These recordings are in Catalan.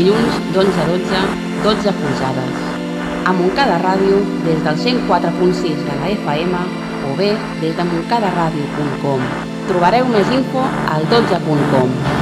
Dilluns d'11 a 12, 12 polzades. A Montcada Ràdio des del 104.6 de la FM o bé des de montcadaradio.com. Trobareu més info al 12.com.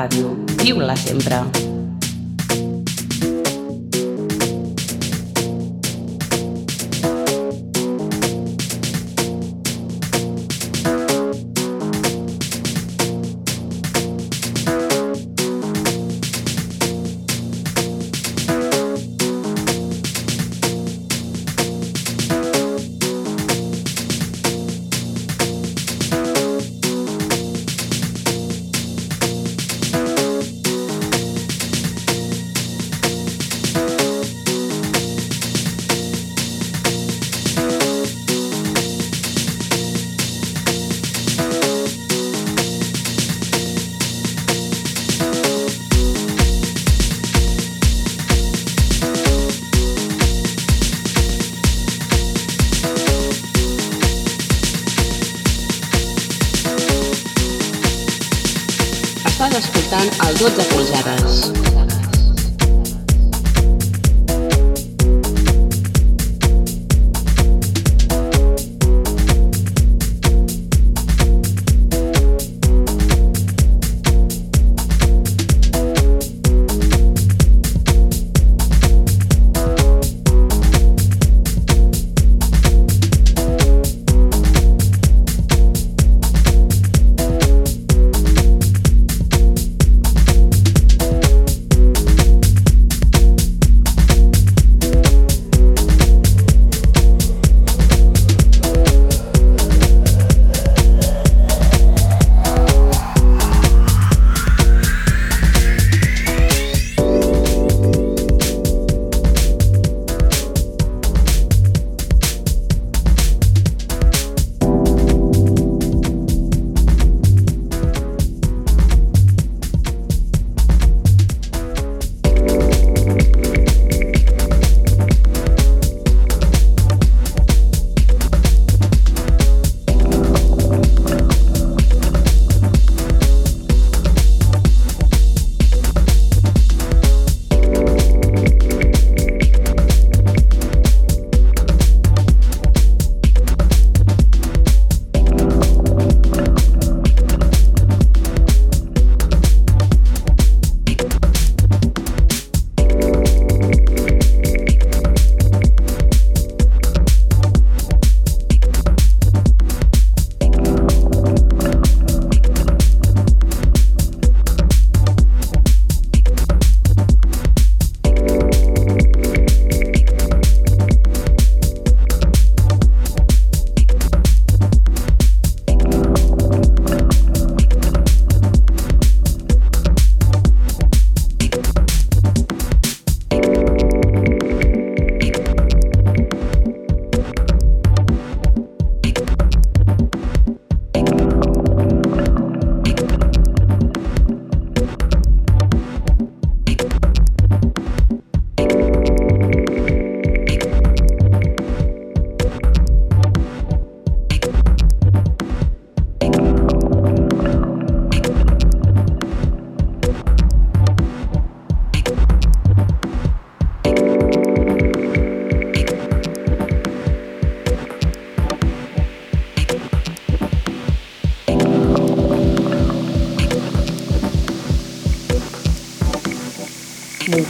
Ràdio. Viu-la sempre.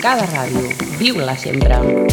Montcada Ràdio. Viu-la sempre!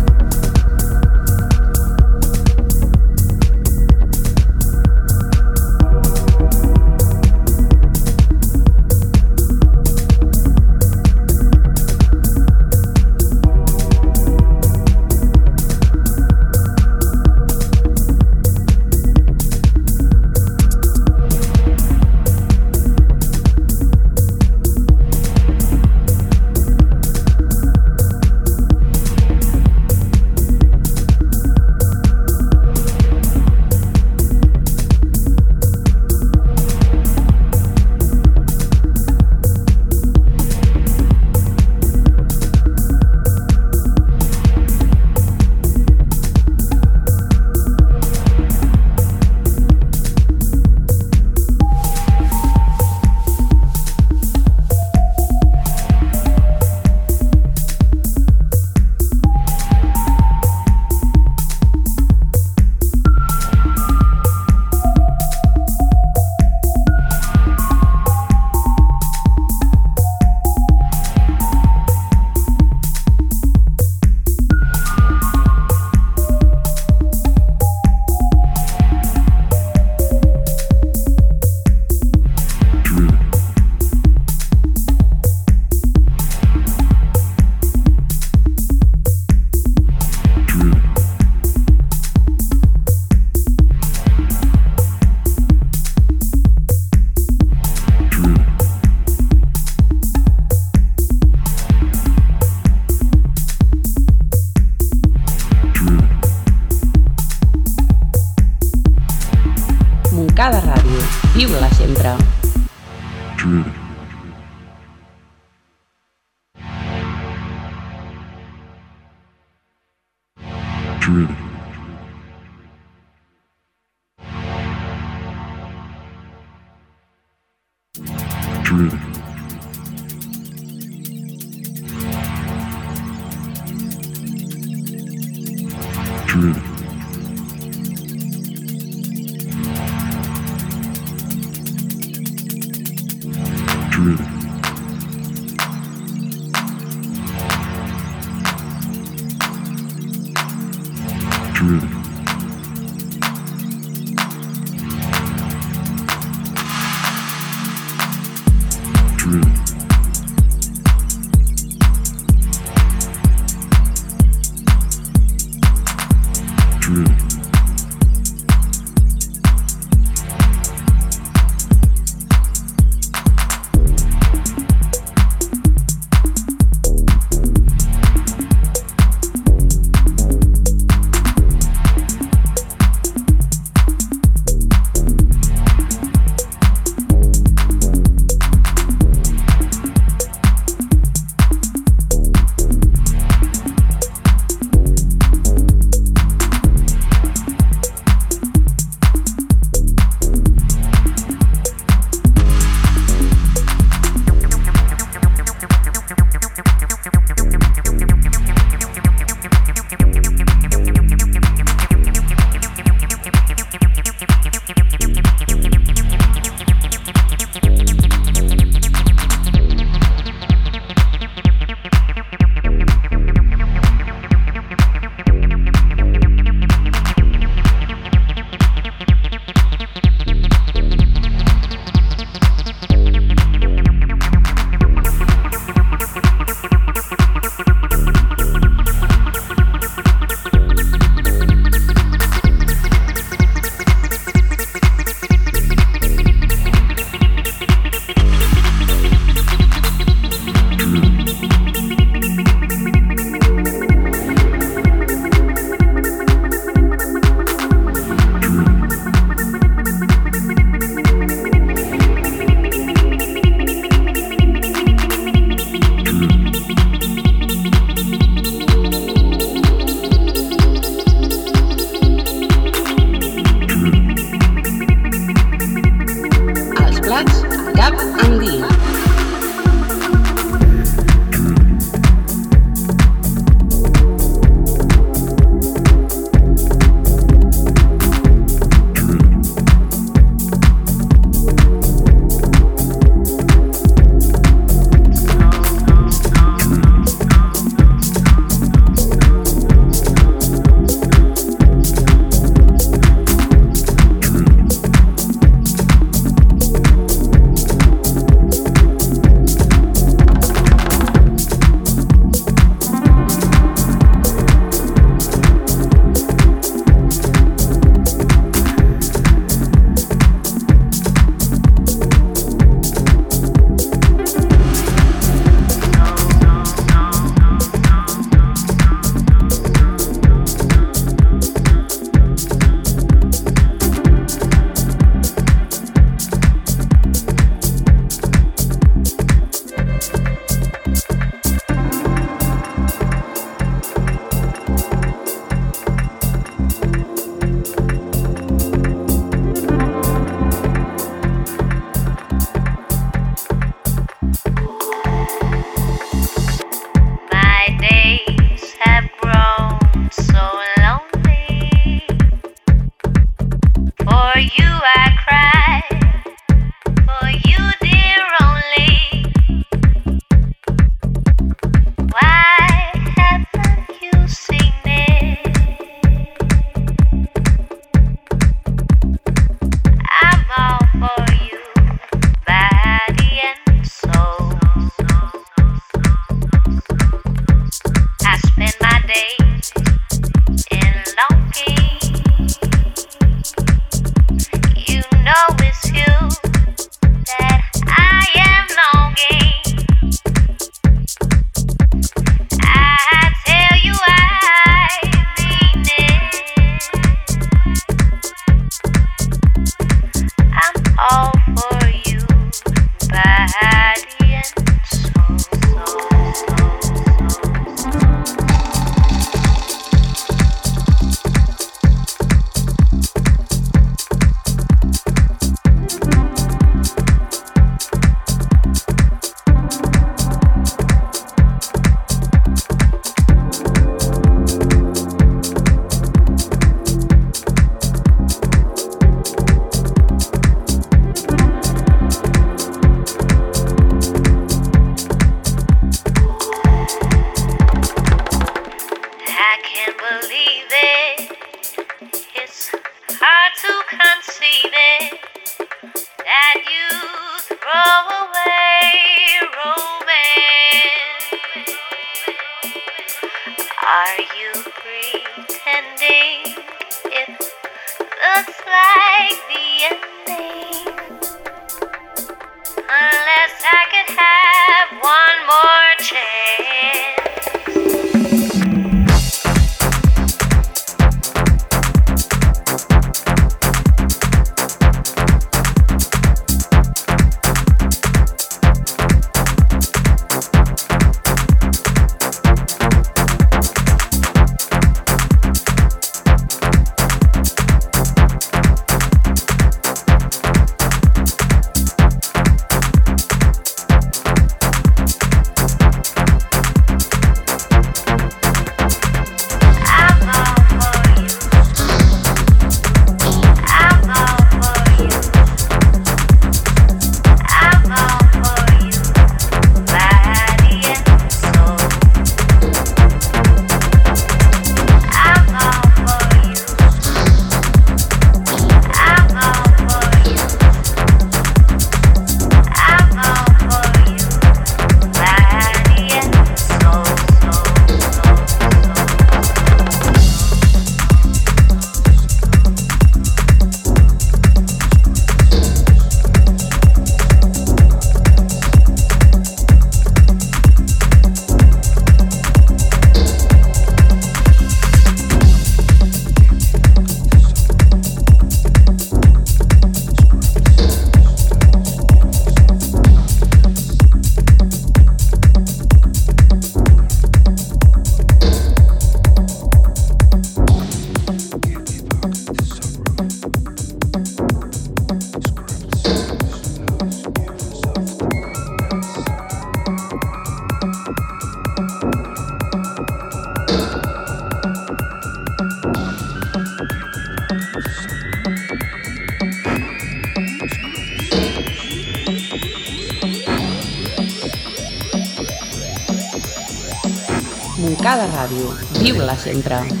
Viu-la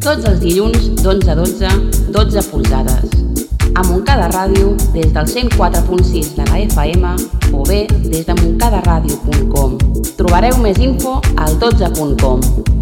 Tots els dilluns d'11 a 12, 12 polzades. A Montcada Ràdio des del 104.6 de la FM o bé des de montcadaradio.com. Trobareu més info al 12.com.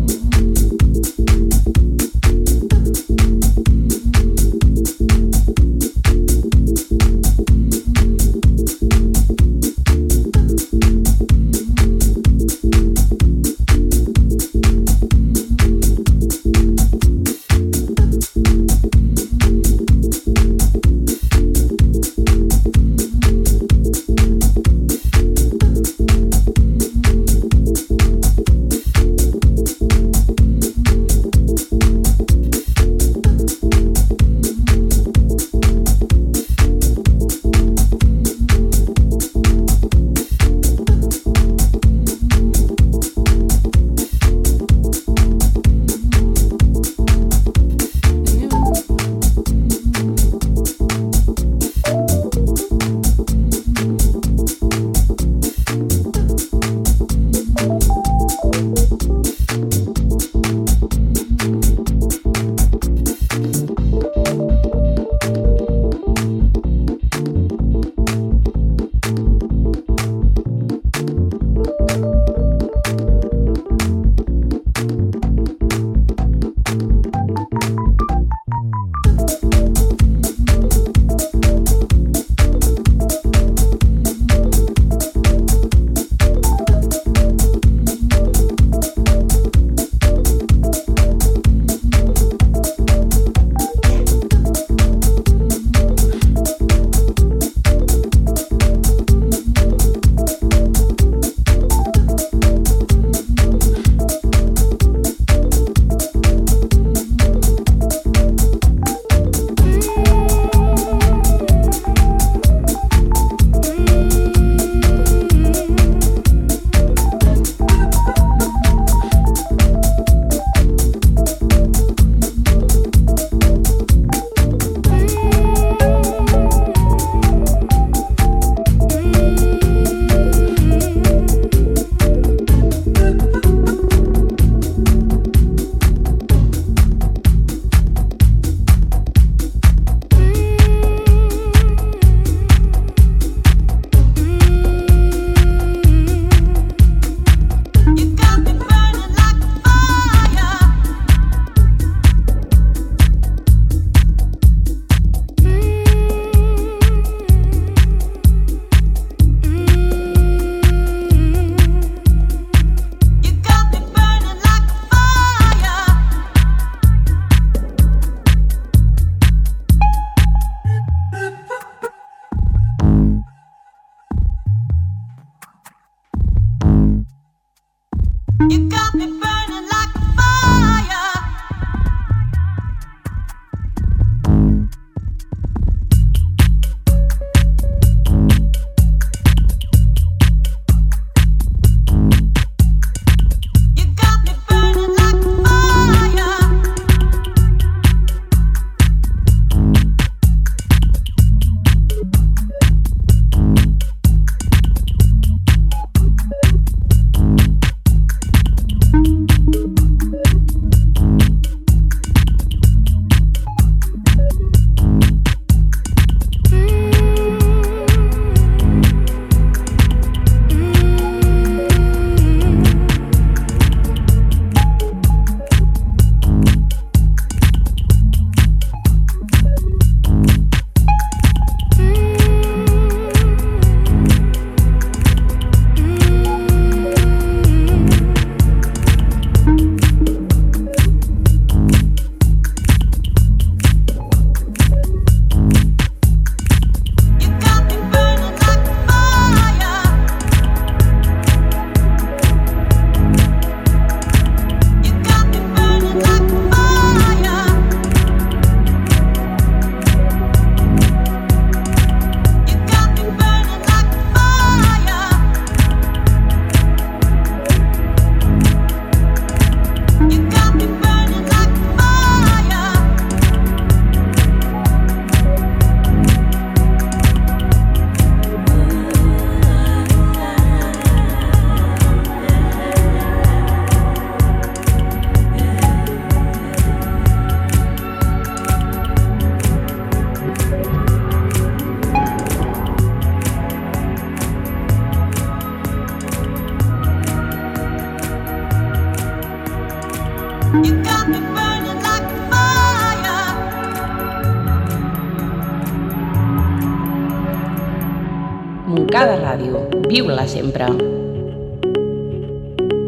Montcada Ràdio. Viu-la sempre.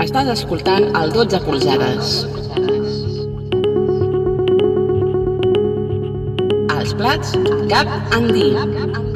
Estàs escoltant el 12 polzades. Els plats cap andí. escoltant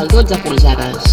el 12 polzades.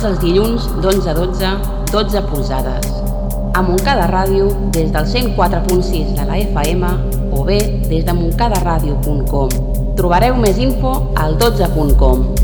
Tots els dilluns d'11 a 12, 12 polzades. A Montcada Ràdio des del 104.6 de la FM o bé des de montcadaradio.com. Trobareu més info al 12.com.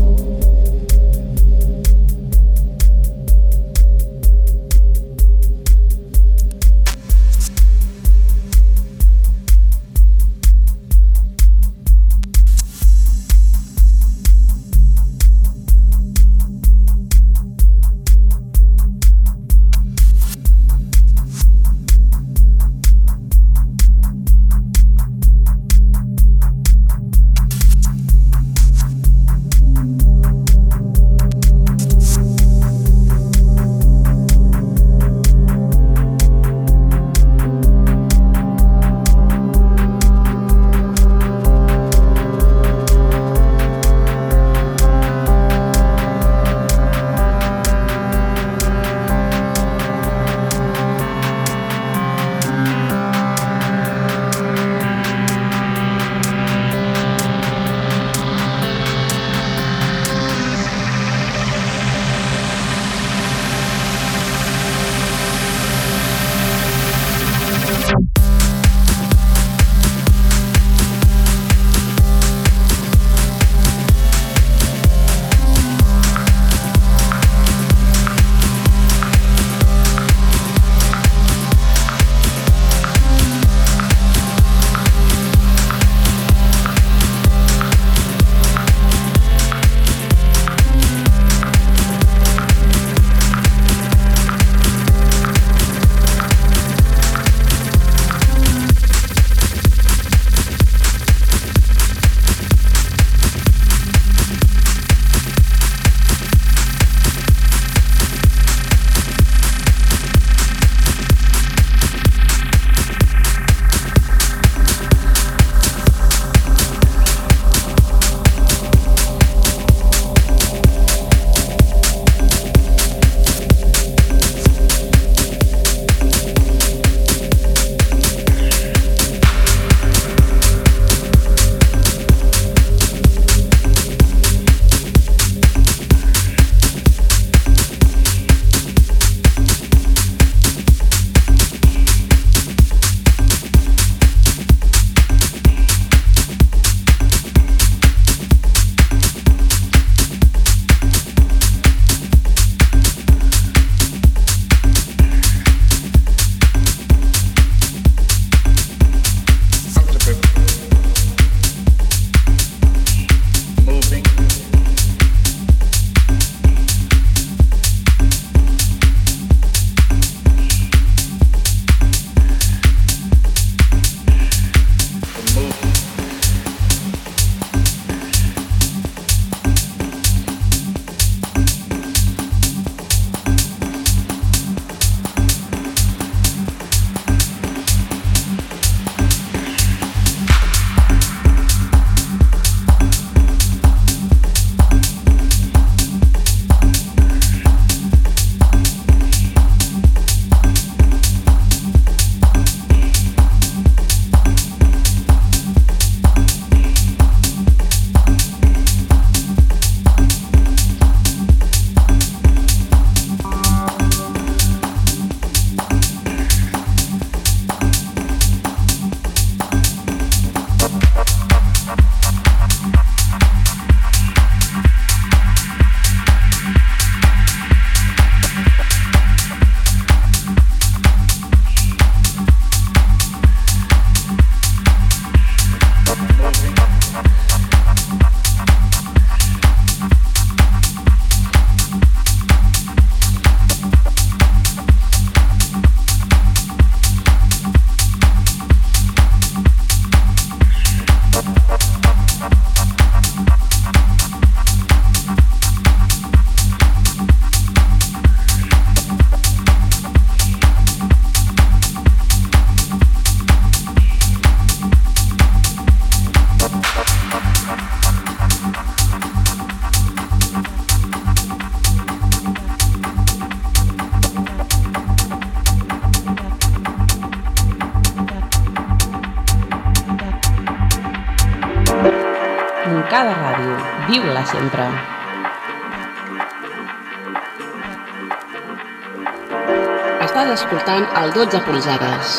12 polzades.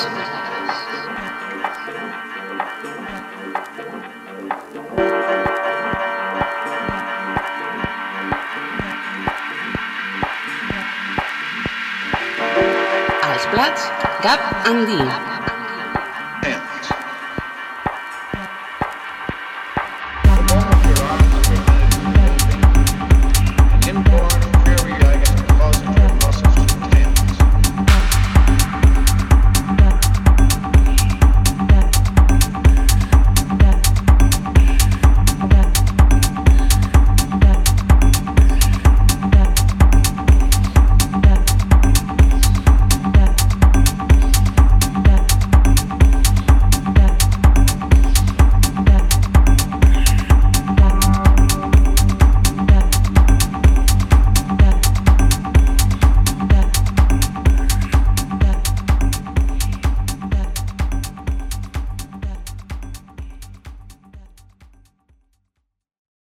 Els plats Gap Andí.